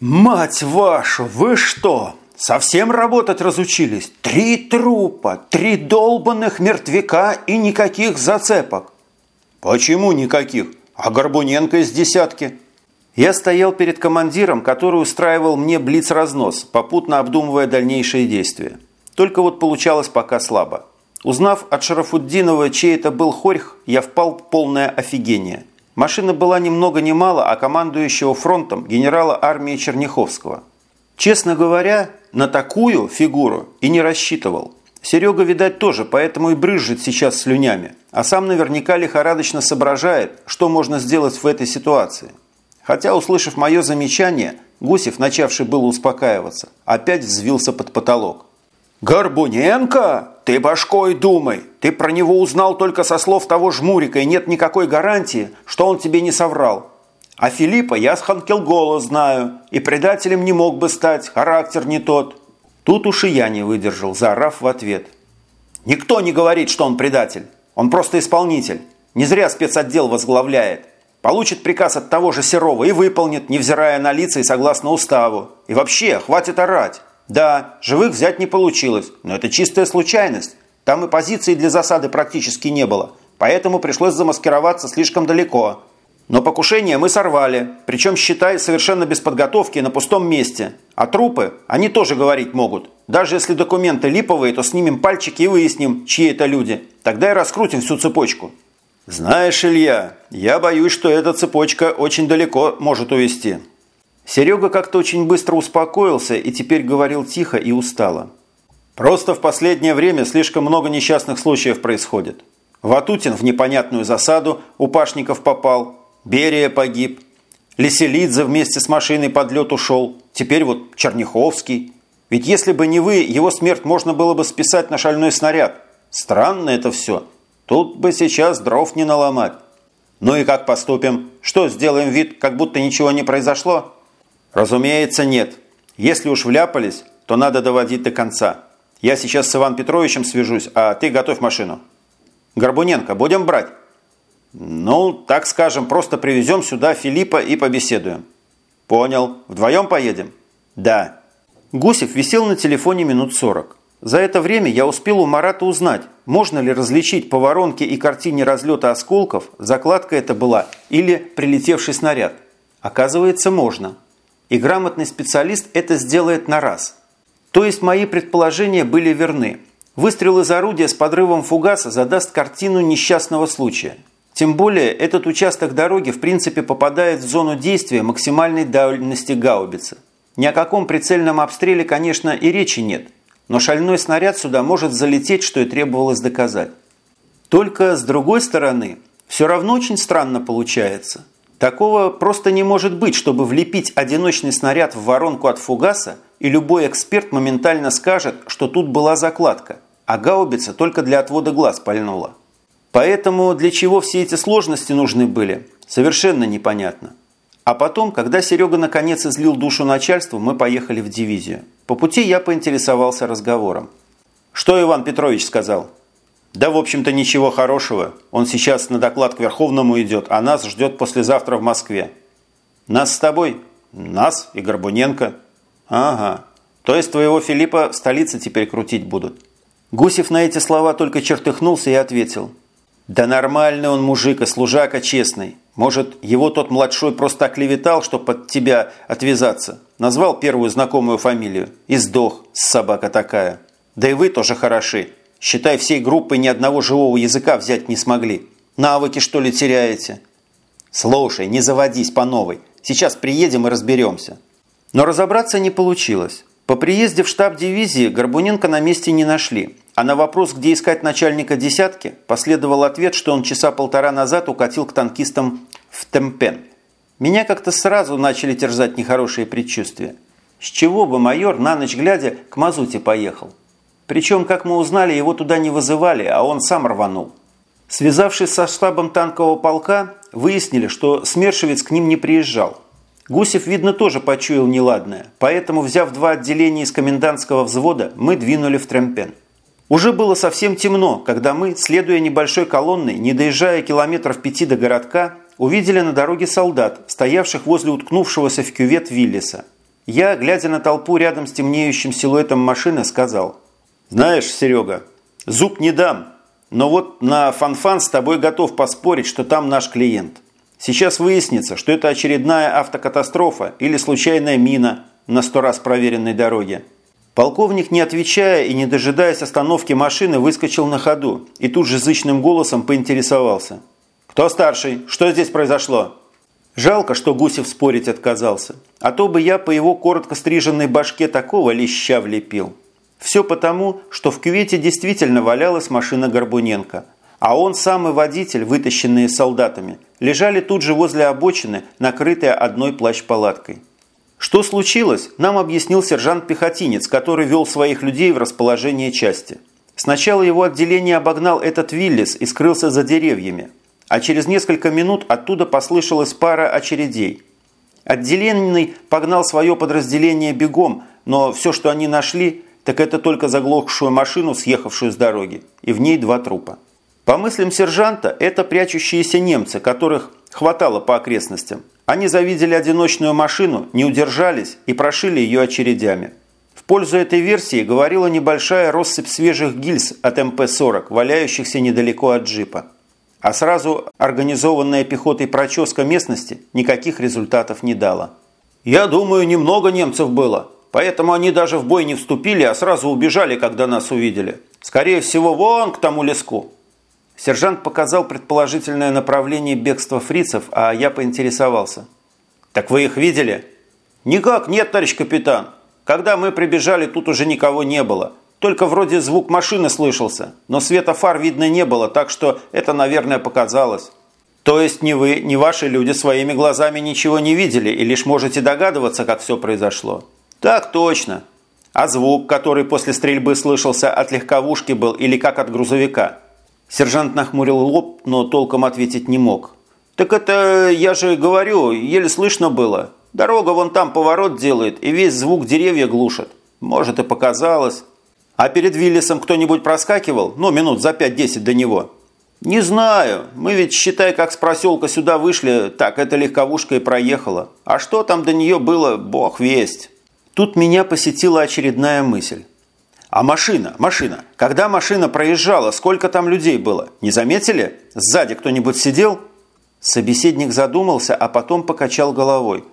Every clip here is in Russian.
«Мать вашу, вы что, совсем работать разучились? Три трупа, три долбанных мертвяка и никаких зацепок!» «Почему никаких? А Горбуненко из десятки?» Я стоял перед командиром, который устраивал мне блиц-разнос, попутно обдумывая дальнейшие действия. Только вот получалось пока слабо. Узнав от Шарафуддинова, чей это был хорьх, я впал в полное офигение. Машина была ни много ни мало, а командующего фронтом генерала армии Черняховского. Честно говоря, на такую фигуру и не рассчитывал. Серега, видать, тоже, поэтому и брызжет сейчас слюнями, а сам наверняка лихорадочно соображает, что можно сделать в этой ситуации. Хотя, услышав мое замечание, Гусев, начавший было успокаиваться, опять взвился под потолок. «Горбуненко? Ты башкой думай! Ты про него узнал только со слов того жмурика, и нет никакой гарантии, что он тебе не соврал. А Филиппа я с Ханкелгола знаю, и предателем не мог бы стать, характер не тот». Тут уж и я не выдержал, заорав в ответ. «Никто не говорит, что он предатель. Он просто исполнитель. Не зря спецотдел возглавляет. Получит приказ от того же Серова и выполнит, невзирая на лица и согласно уставу. И вообще, хватит орать. Да, живых взять не получилось, но это чистая случайность. Там и позиции для засады практически не было, поэтому пришлось замаскироваться слишком далеко. Но покушение мы сорвали, причем, считай, совершенно без подготовки на пустом месте. А трупы, они тоже говорить могут. Даже если документы липовые, то снимем пальчики и выясним, чьи это люди. Тогда и раскрутим всю цепочку. Знаешь, Илья, я боюсь, что эта цепочка очень далеко может увести. Серега как-то очень быстро успокоился и теперь говорил тихо и устало. Просто в последнее время слишком много несчастных случаев происходит. Ватутин в непонятную засаду у пашников попал, Берия погиб, Леселидзе вместе с машиной под лед ушел, теперь вот Черняховский. Ведь если бы не вы, его смерть можно было бы списать на шальной снаряд. Странно это все. Тут бы сейчас дров не наломать. Ну и как поступим? Что, сделаем вид, как будто ничего не произошло? Разумеется, нет. Если уж вляпались, то надо доводить до конца. Я сейчас с Иван Петровичем свяжусь, а ты готовь машину. Горбуненко, будем брать? Ну, так скажем, просто привезем сюда Филиппа и побеседуем. Понял. Вдвоем поедем? Да. Гусев висел на телефоне минут сорок. За это время я успел у Марата узнать, можно ли различить по воронке и картине разлета осколков, закладка это была или прилетевший снаряд. Оказывается, можно и грамотный специалист это сделает на раз. То есть мои предположения были верны. Выстрел из орудия с подрывом фугаса задаст картину несчастного случая. Тем более, этот участок дороги в принципе попадает в зону действия максимальной дальности гаубицы. Ни о каком прицельном обстреле, конечно, и речи нет, но шальной снаряд сюда может залететь, что и требовалось доказать. Только, с другой стороны, все равно очень странно получается – Такого просто не может быть, чтобы влепить одиночный снаряд в воронку от фугаса, и любой эксперт моментально скажет, что тут была закладка, а гаубица только для отвода глаз пальнула. Поэтому для чего все эти сложности нужны были, совершенно непонятно. А потом, когда Серега наконец излил душу начальству, мы поехали в дивизию. По пути я поинтересовался разговором. «Что Иван Петрович сказал?» Да, в общем-то, ничего хорошего. Он сейчас на доклад к Верховному идет, а нас ждет послезавтра в Москве. Нас с тобой? Нас и Горбуненко. Ага. То есть твоего Филиппа в столице теперь крутить будут. Гусев на эти слова только чертыхнулся и ответил. Да нормальный он мужик и служака честный. Может, его тот младшой просто оклеветал, чтобы под тебя отвязаться. Назвал первую знакомую фамилию. И сдох, собака такая. Да и вы тоже хороши. Считай, всей группой ни одного живого языка взять не смогли. Навыки, что ли, теряете? Слушай, не заводись по новой. Сейчас приедем и разберемся. Но разобраться не получилось. По приезде в штаб дивизии Горбуненко на месте не нашли. А на вопрос, где искать начальника десятки, последовал ответ, что он часа полтора назад укатил к танкистам в Темпен. Меня как-то сразу начали терзать нехорошие предчувствия. С чего бы майор на ночь глядя к Мазуте поехал? Причем, как мы узнали, его туда не вызывали, а он сам рванул. Связавшись со штабом танкового полка, выяснили, что Смершевец к ним не приезжал. Гусев, видно, тоже почуял неладное, поэтому, взяв два отделения из комендантского взвода, мы двинули в Тремпен. Уже было совсем темно, когда мы, следуя небольшой колонной, не доезжая километров пяти до городка, увидели на дороге солдат, стоявших возле уткнувшегося в кювет Виллиса. Я, глядя на толпу рядом с темнеющим силуэтом машины, сказал. «Знаешь, Серега, зуб не дам, но вот на фанфан -фан с тобой готов поспорить, что там наш клиент. Сейчас выяснится, что это очередная автокатастрофа или случайная мина на сто раз проверенной дороге. Полковник, не отвечая и не дожидаясь остановки машины, выскочил на ходу и тут же зычным голосом поинтересовался. «Кто старший? Что здесь произошло?» Жалко, что Гусев спорить отказался, а то бы я по его коротко стриженной башке такого леща влепил. Все потому, что в кювете действительно валялась машина Горбуненко, а он сам и водитель, вытащенные солдатами, лежали тут же возле обочины, накрытые одной плащ-палаткой. Что случилось, нам объяснил сержант-пехотинец, который вел своих людей в расположение части. Сначала его отделение обогнал этот Виллис и скрылся за деревьями, а через несколько минут оттуда послышалась пара очередей. Отделенный погнал свое подразделение бегом, но все, что они нашли, так это только заглохшую машину, съехавшую с дороги, и в ней два трупа. По мыслям сержанта, это прячущиеся немцы, которых хватало по окрестностям. Они завидели одиночную машину, не удержались и прошили ее очередями. В пользу этой версии говорила небольшая россыпь свежих гильз от МП-40, валяющихся недалеко от джипа. А сразу организованная пехотой проческа местности никаких результатов не дала. «Я думаю, немного немцев было, поэтому они даже в бой не вступили, а сразу убежали, когда нас увидели. Скорее всего, вон к тому леску». Сержант показал предположительное направление бегства фрицев, а я поинтересовался. «Так вы их видели?» «Никак нет, товарищ капитан. Когда мы прибежали, тут уже никого не было. Только вроде звук машины слышался, но света фар видно не было, так что это, наверное, показалось». «То есть ни вы, ни ваши люди своими глазами ничего не видели и лишь можете догадываться, как все произошло?» «Так точно. А звук, который после стрельбы слышался от легковушки был или как от грузовика?» Сержант нахмурил лоб, но толком ответить не мог. «Так это, я же говорю, еле слышно было. Дорога вон там поворот делает, и весь звук деревья глушит. Может, и показалось. А перед Виллисом кто-нибудь проскакивал? Ну, минут за 5-10 до него». «Не знаю. Мы ведь, считай, как с проселка сюда вышли, так эта легковушка и проехала. А что там до нее было, бог весть». Тут меня посетила очередная мысль. А машина, машина. Когда машина проезжала, сколько там людей было? Не заметили? Сзади кто-нибудь сидел? Собеседник задумался, а потом покачал головой.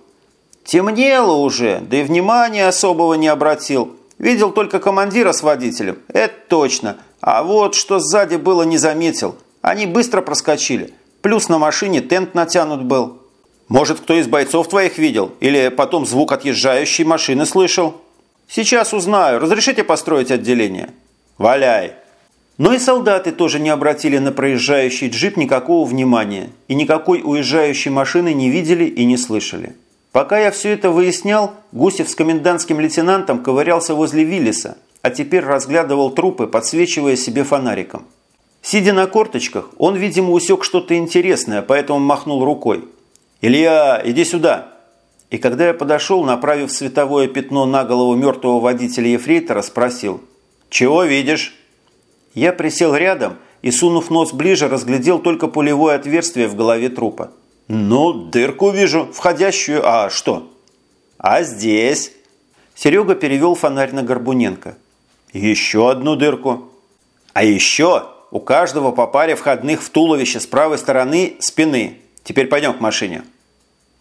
Темнело уже, да и внимания особого не обратил. Видел только командира с водителем. Это точно. А вот что сзади было, не заметил. Они быстро проскочили. Плюс на машине тент натянут был. Может, кто из бойцов твоих видел? Или потом звук отъезжающей машины слышал? Сейчас узнаю. Разрешите построить отделение? Валяй. Но и солдаты тоже не обратили на проезжающий джип никакого внимания и никакой уезжающей машины не видели и не слышали. Пока я все это выяснял, Гусев с комендантским лейтенантом ковырялся возле Виллиса, а теперь разглядывал трупы, подсвечивая себе фонариком. Сидя на корточках, он, видимо, усек что-то интересное, поэтому махнул рукой. «Илья, иди сюда!» И когда я подошел, направив световое пятно на голову мертвого водителя Ефрейтора, спросил «Чего видишь?» Я присел рядом и, сунув нос ближе, разглядел только пулевое отверстие в голове трупа. «Ну, дырку вижу, входящую, а что?» «А здесь?» Серега перевел фонарь на Горбуненко. «Еще одну дырку». «А еще у каждого по паре входных в туловище с правой стороны спины. Теперь пойдем к машине».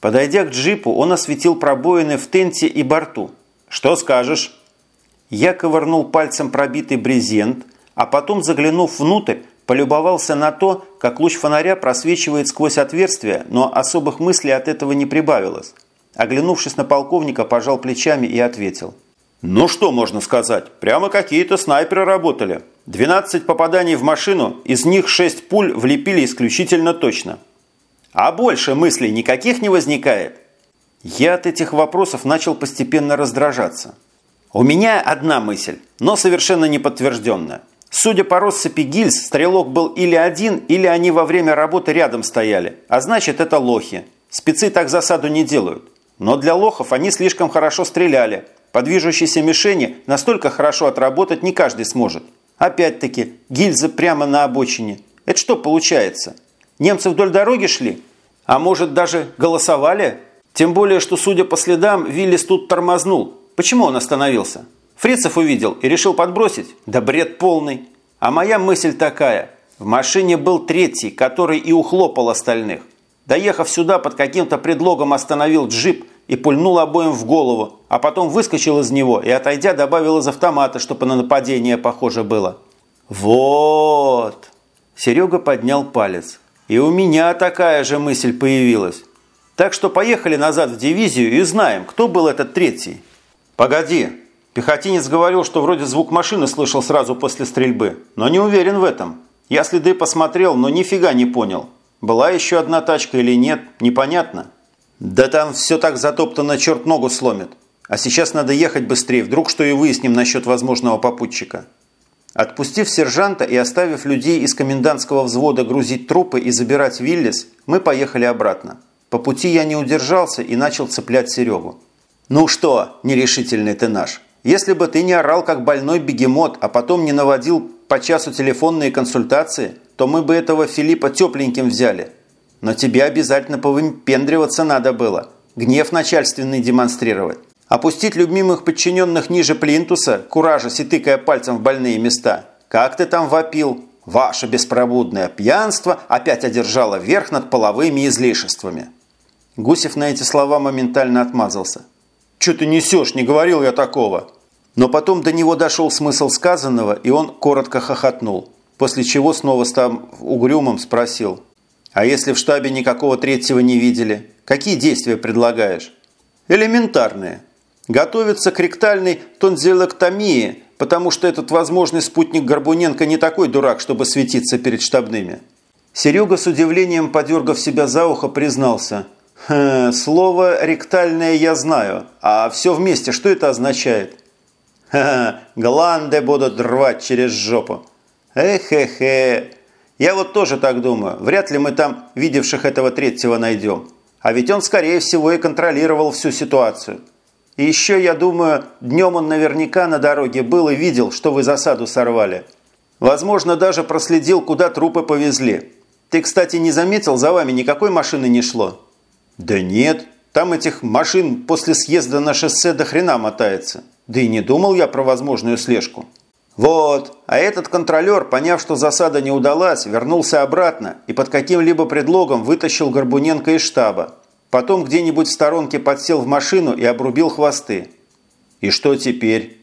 Подойдя к джипу, он осветил пробоины в тенте и борту. «Что скажешь?» Я ковырнул пальцем пробитый брезент, а потом, заглянув внутрь, полюбовался на то, как луч фонаря просвечивает сквозь отверстие, но особых мыслей от этого не прибавилось. Оглянувшись на полковника, пожал плечами и ответил. «Ну что можно сказать? Прямо какие-то снайперы работали. 12 попаданий в машину, из них 6 пуль влепили исключительно точно. А больше мыслей никаких не возникает? Я от этих вопросов начал постепенно раздражаться. У меня одна мысль, но совершенно не подтвержденная. Судя по россыпи гильз, стрелок был или один, или они во время работы рядом стояли. А значит, это лохи. Спецы так засаду не делают. Но для лохов они слишком хорошо стреляли. По движущейся мишени настолько хорошо отработать не каждый сможет. Опять-таки, гильзы прямо на обочине. Это что получается? Немцы вдоль дороги шли? А может, даже голосовали? Тем более, что, судя по следам, Виллис тут тормознул. Почему он остановился? Фрицев увидел и решил подбросить? Да бред полный. А моя мысль такая. В машине был третий, который и ухлопал остальных. Доехав сюда, под каким-то предлогом остановил джип и пульнул обоим в голову, а потом выскочил из него и, отойдя, добавил из автомата, чтобы на нападение похоже было. «Вот!» Серега поднял палец. «И у меня такая же мысль появилась. Так что поехали назад в дивизию и знаем, кто был этот третий». «Погоди!» Пехотинец говорил, что вроде звук машины слышал сразу после стрельбы, но не уверен в этом. Я следы посмотрел, но нифига не понял. Была еще одна тачка или нет, непонятно. Да там все так затоптано, черт ногу сломит. А сейчас надо ехать быстрее, вдруг что и выясним насчет возможного попутчика. Отпустив сержанта и оставив людей из комендантского взвода грузить трупы и забирать Виллис, мы поехали обратно. По пути я не удержался и начал цеплять Серегу. «Ну что, нерешительный ты наш, если бы ты не орал, как больной бегемот, а потом не наводил по часу телефонные консультации, то мы бы этого Филиппа тепленьким взяли. Но тебе обязательно повыпендриваться надо было, гнев начальственный демонстрировать. Опустить любимых подчиненных ниже плинтуса, куражась и тыкая пальцем в больные места. Как ты там вопил? Ваше беспробудное пьянство опять одержало верх над половыми излишествами. Гусев на эти слова моментально отмазался. «Че ты несешь? Не говорил я такого!» Но потом до него дошел смысл сказанного, и он коротко хохотнул, после чего снова став угрюмым спросил. «А если в штабе никакого третьего не видели, какие действия предлагаешь?» «Элементарные. Готовится к ректальной тонзиллэктомии, потому что этот возможный спутник Горбуненко не такой дурак, чтобы светиться перед штабными». Серега с удивлением, подергав себя за ухо, признался. «Хм, «Слово «ректальное» я знаю, а все вместе что это означает?» «Ха-ха, гланды будут рвать через жопу». «Эх-хе-хе, я вот тоже так думаю. Вряд ли мы там видевших этого третьего найдем. А ведь он, скорее всего, и контролировал всю ситуацию». И еще, я думаю, днем он наверняка на дороге был и видел, что вы засаду сорвали. Возможно, даже проследил, куда трупы повезли. Ты, кстати, не заметил, за вами никакой машины не шло? Да нет, там этих машин после съезда на шоссе до хрена мотается. Да и не думал я про возможную слежку. Вот, а этот контролер, поняв, что засада не удалась, вернулся обратно и под каким-либо предлогом вытащил Горбуненко из штаба. Потом где-нибудь в сторонке подсел в машину и обрубил хвосты. И что теперь?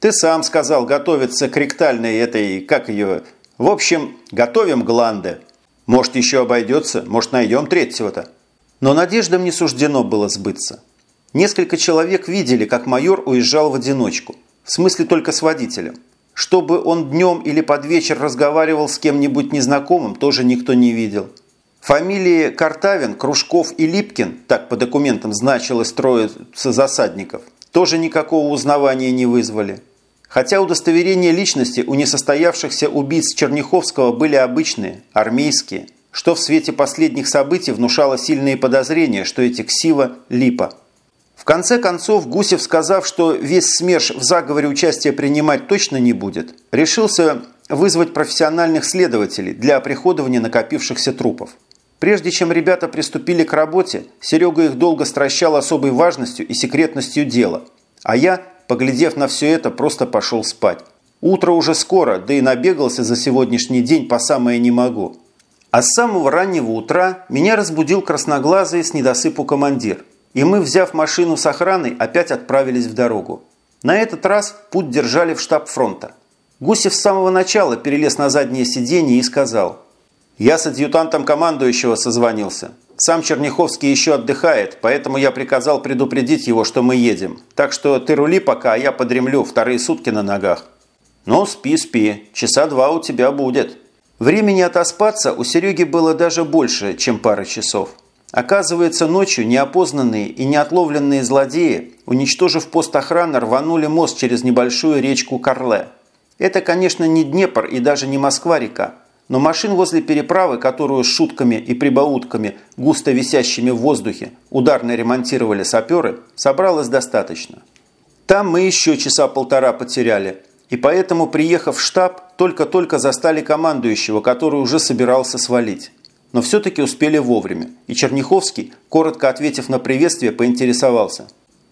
Ты сам сказал готовиться к ректальной этой, как ее... В общем, готовим гланды. Может, еще обойдется, может, найдем третьего-то. Но надеждам не суждено было сбыться. Несколько человек видели, как майор уезжал в одиночку. В смысле только с водителем. Чтобы он днем или под вечер разговаривал с кем-нибудь незнакомым, тоже никто не видел. Фамилии Картавин, Кружков и Липкин, так по документам значилось троица засадников, тоже никакого узнавания не вызвали. Хотя удостоверения личности у несостоявшихся убийц Черняховского были обычные, армейские, что в свете последних событий внушало сильные подозрения, что эти ксива – липа. В конце концов, Гусев, сказав, что весь СМЕРШ в заговоре участия принимать точно не будет, решился вызвать профессиональных следователей для оприходования накопившихся трупов. Прежде чем ребята приступили к работе, Серега их долго стращал особой важностью и секретностью дела. А я, поглядев на все это, просто пошел спать. Утро уже скоро, да и набегался за сегодняшний день по самое не могу. А с самого раннего утра меня разбудил красноглазый с недосыпу командир. И мы, взяв машину с охраной, опять отправились в дорогу. На этот раз путь держали в штаб фронта. Гусев с самого начала перелез на заднее сиденье и сказал – я с адъютантом командующего созвонился. Сам Черняховский еще отдыхает, поэтому я приказал предупредить его, что мы едем. Так что ты рули пока, а я подремлю вторые сутки на ногах. Ну, спи, спи. Часа два у тебя будет. Времени отоспаться у Сереги было даже больше, чем пара часов. Оказывается, ночью неопознанные и неотловленные злодеи, уничтожив пост охраны, рванули мост через небольшую речку Карле. Это, конечно, не Днепр и даже не Москва-река, но машин возле переправы, которую с шутками и прибаутками, густо висящими в воздухе, ударно ремонтировали саперы, собралось достаточно. Там мы еще часа полтора потеряли, и поэтому, приехав в штаб, только-только застали командующего, который уже собирался свалить. но все-таки успели вовремя, и Черняховский, коротко ответив на приветствие, поинтересовался.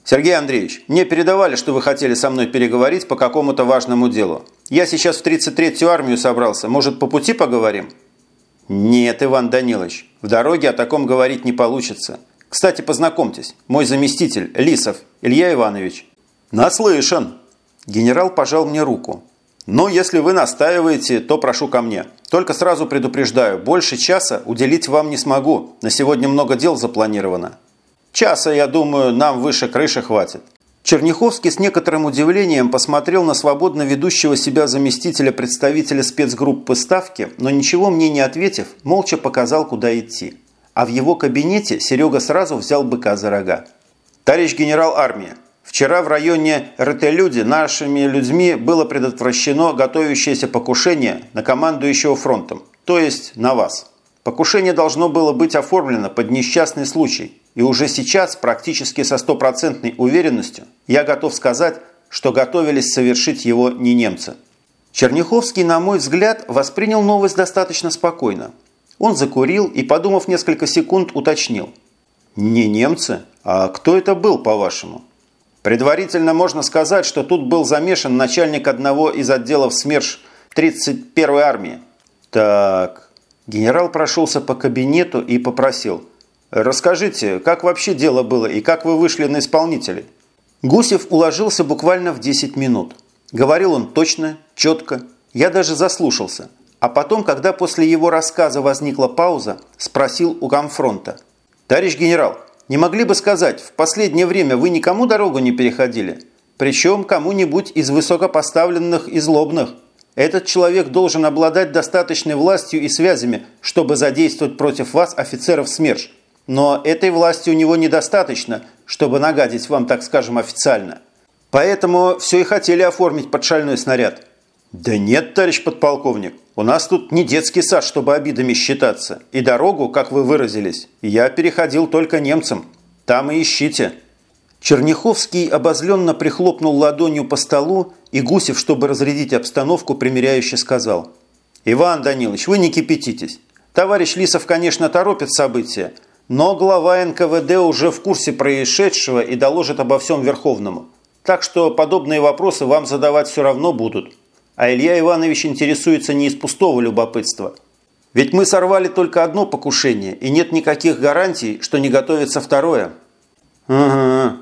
«Сергей Андреевич, мне передавали, что вы хотели со мной переговорить по какому-то важному делу. Я сейчас в 33-ю армию собрался, может, по пути поговорим?» «Нет, Иван Данилович, в дороге о таком говорить не получится. Кстати, познакомьтесь, мой заместитель, Лисов, Илья Иванович». «Наслышан!» Генерал пожал мне руку. «Но если вы настаиваете, то прошу ко мне. Только сразу предупреждаю, больше часа уделить вам не смогу. На сегодня много дел запланировано. Часа, я думаю, нам выше крыши хватит». Черняховский с некоторым удивлением посмотрел на свободно ведущего себя заместителя представителя спецгруппы Ставки, но ничего мне не ответив, молча показал, куда идти. А в его кабинете Серега сразу взял быка за рога. «Товарищ генерал армии, вчера в районе РТ-Люди нашими людьми было предотвращено готовящееся покушение на командующего фронтом, то есть на вас. Покушение должно было быть оформлено под несчастный случай, и уже сейчас практически со стопроцентной уверенностью я готов сказать, что готовились совершить его не немцы. Черняховский, на мой взгляд, воспринял новость достаточно спокойно. Он закурил и, подумав несколько секунд, уточнил. «Не немцы? А кто это был, по-вашему?» Предварительно можно сказать, что тут был замешан начальник одного из отделов СМЕРШ 31-й армии. Так, генерал прошелся по кабинету и попросил – Расскажите, как вообще дело было и как вы вышли на исполнителей? Гусев уложился буквально в 10 минут. Говорил он точно, четко. Я даже заслушался. А потом, когда после его рассказа возникла пауза, спросил у комфронта. «Товарищ генерал, не могли бы сказать, в последнее время вы никому дорогу не переходили? Причем кому-нибудь из высокопоставленных и злобных? Этот человек должен обладать достаточной властью и связями, чтобы задействовать против вас офицеров СМЕРШ. Но этой власти у него недостаточно, чтобы нагадить вам, так скажем, официально. Поэтому все и хотели оформить под шальной снаряд. Да нет, товарищ подполковник, у нас тут не детский сад, чтобы обидами считаться. И дорогу, как вы выразились, я переходил только немцам. Там и ищите. Черняховский обозленно прихлопнул ладонью по столу, и Гусев, чтобы разрядить обстановку, примиряюще сказал. «Иван Данилович, вы не кипятитесь. Товарищ Лисов, конечно, торопит события, но глава НКВД уже в курсе происшедшего и доложит обо всем Верховному. Так что подобные вопросы вам задавать все равно будут. А Илья Иванович интересуется не из пустого любопытства. Ведь мы сорвали только одно покушение, и нет никаких гарантий, что не готовится второе. Ага.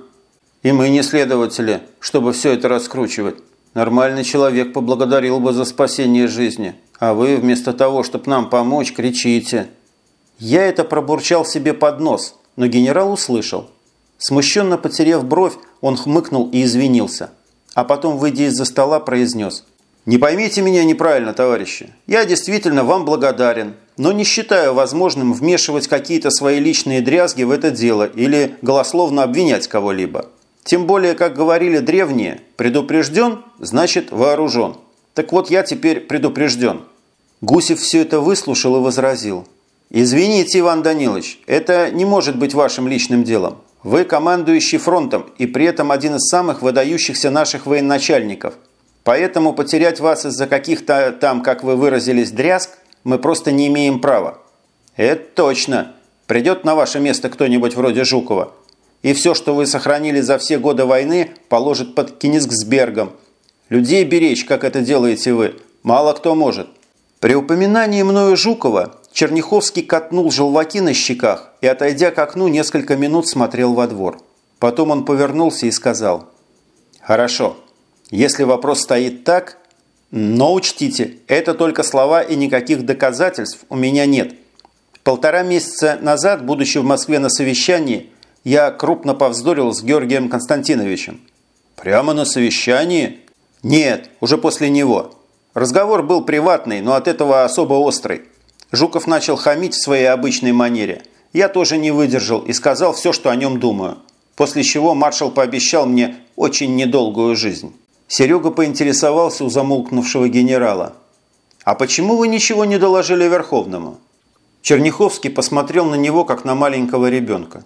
И мы не следователи, чтобы все это раскручивать. Нормальный человек поблагодарил бы за спасение жизни. А вы вместо того, чтобы нам помочь, кричите – я это пробурчал себе под нос, но генерал услышал. Смущенно потеряв бровь, он хмыкнул и извинился. А потом, выйдя из-за стола, произнес. «Не поймите меня неправильно, товарищи. Я действительно вам благодарен, но не считаю возможным вмешивать какие-то свои личные дрязги в это дело или голословно обвинять кого-либо. Тем более, как говорили древние, предупрежден – значит вооружен. Так вот, я теперь предупрежден». Гусев все это выслушал и возразил – «Извините, Иван Данилович, это не может быть вашим личным делом. Вы командующий фронтом и при этом один из самых выдающихся наших военачальников. Поэтому потерять вас из-за каких-то там, как вы выразились, дрязг мы просто не имеем права». «Это точно. Придет на ваше место кто-нибудь вроде Жукова. И все, что вы сохранили за все годы войны, положит под Кенигсбергом. Людей беречь, как это делаете вы, мало кто может». При упоминании мною Жукова Черняховский катнул желваки на щеках и, отойдя к окну, несколько минут смотрел во двор. Потом он повернулся и сказал, «Хорошо, если вопрос стоит так, но учтите, это только слова и никаких доказательств у меня нет. Полтора месяца назад, будучи в Москве на совещании, я крупно повздорил с Георгием Константиновичем». «Прямо на совещании?» «Нет, уже после него. Разговор был приватный, но от этого особо острый. Жуков начал хамить в своей обычной манере. Я тоже не выдержал и сказал все, что о нем думаю. После чего маршал пообещал мне очень недолгую жизнь. Серега поинтересовался у замолкнувшего генерала. «А почему вы ничего не доложили Верховному?» Черняховский посмотрел на него, как на маленького ребенка.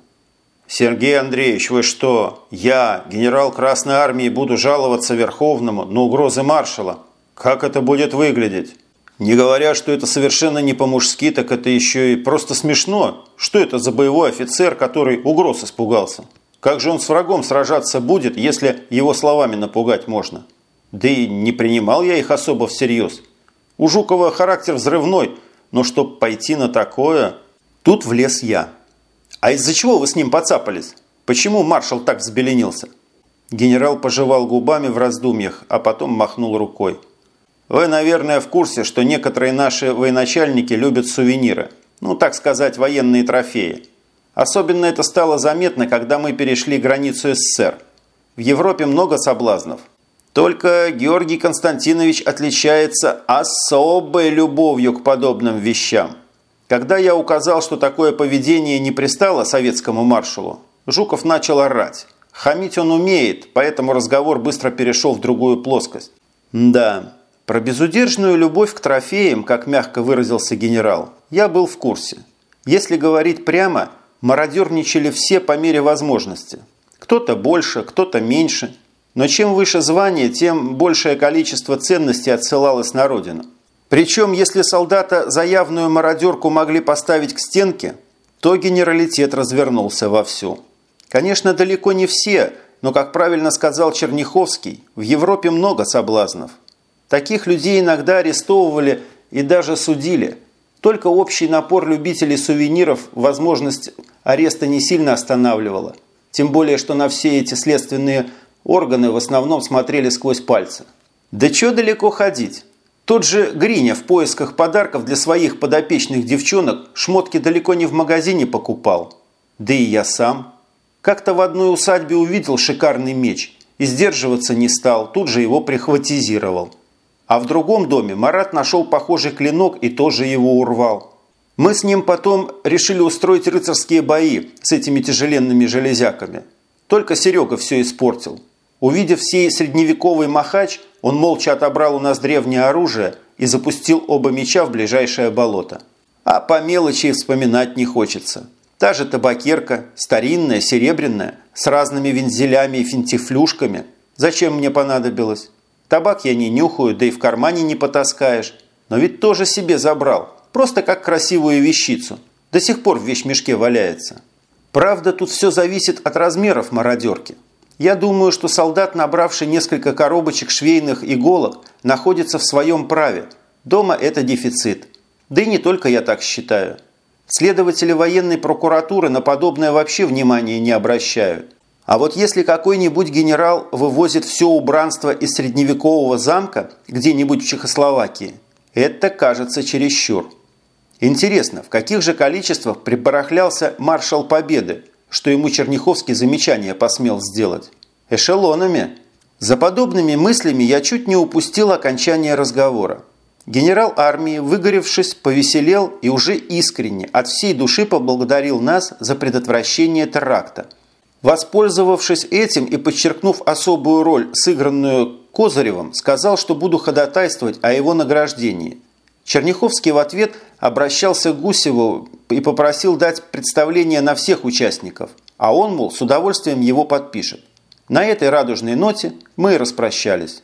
«Сергей Андреевич, вы что? Я, генерал Красной Армии, буду жаловаться Верховному на угрозы маршала? Как это будет выглядеть?» Не говоря, что это совершенно не по-мужски, так это еще и просто смешно. Что это за боевой офицер, который угроз испугался? Как же он с врагом сражаться будет, если его словами напугать можно? Да и не принимал я их особо всерьез. У Жукова характер взрывной, но чтоб пойти на такое... Тут влез я. А из-за чего вы с ним поцапались? Почему маршал так взбеленился? Генерал пожевал губами в раздумьях, а потом махнул рукой. Вы, наверное, в курсе, что некоторые наши военачальники любят сувениры. Ну, так сказать, военные трофеи. Особенно это стало заметно, когда мы перешли границу СССР. В Европе много соблазнов. Только Георгий Константинович отличается особой любовью к подобным вещам. Когда я указал, что такое поведение не пристало советскому маршалу, Жуков начал орать. Хамить он умеет, поэтому разговор быстро перешел в другую плоскость. Да, про безудержную любовь к трофеям, как мягко выразился генерал, я был в курсе. Если говорить прямо, мародерничали все по мере возможности. Кто-то больше, кто-то меньше. Но чем выше звание, тем большее количество ценностей отсылалось на родину. Причем, если солдата за явную мародерку могли поставить к стенке, то генералитет развернулся вовсю. Конечно, далеко не все, но, как правильно сказал Черняховский, в Европе много соблазнов. Таких людей иногда арестовывали и даже судили. Только общий напор любителей сувениров возможность ареста не сильно останавливала. Тем более, что на все эти следственные органы в основном смотрели сквозь пальцы. Да чё далеко ходить? Тот же Гриня в поисках подарков для своих подопечных девчонок шмотки далеко не в магазине покупал. Да и я сам. Как-то в одной усадьбе увидел шикарный меч и сдерживаться не стал, тут же его прихватизировал. А в другом доме Марат нашел похожий клинок и тоже его урвал. Мы с ним потом решили устроить рыцарские бои с этими тяжеленными железяками. Только Серега все испортил. Увидев сей средневековый махач, он молча отобрал у нас древнее оружие и запустил оба меча в ближайшее болото. А по мелочи вспоминать не хочется. Та же табакерка, старинная, серебряная, с разными вензелями и финтифлюшками. Зачем мне понадобилось? Табак я не нюхаю, да и в кармане не потаскаешь. Но ведь тоже себе забрал. Просто как красивую вещицу. До сих пор в вещмешке валяется. Правда, тут все зависит от размеров мародерки. Я думаю, что солдат, набравший несколько коробочек швейных иголок, находится в своем праве. Дома это дефицит. Да и не только я так считаю. Следователи военной прокуратуры на подобное вообще внимания не обращают. А вот если какой-нибудь генерал вывозит все убранство из средневекового замка где-нибудь в Чехословакии, это кажется чересчур. Интересно, в каких же количествах прибарахлялся маршал Победы, что ему Черняховский замечание посмел сделать? Эшелонами. За подобными мыслями я чуть не упустил окончание разговора. Генерал армии, выгоревшись, повеселел и уже искренне от всей души поблагодарил нас за предотвращение теракта – Воспользовавшись этим и подчеркнув особую роль, сыгранную Козыревым, сказал, что буду ходатайствовать о его награждении. Черняховский в ответ обращался к Гусеву и попросил дать представление на всех участников, а он, мол, с удовольствием его подпишет. На этой радужной ноте мы и распрощались.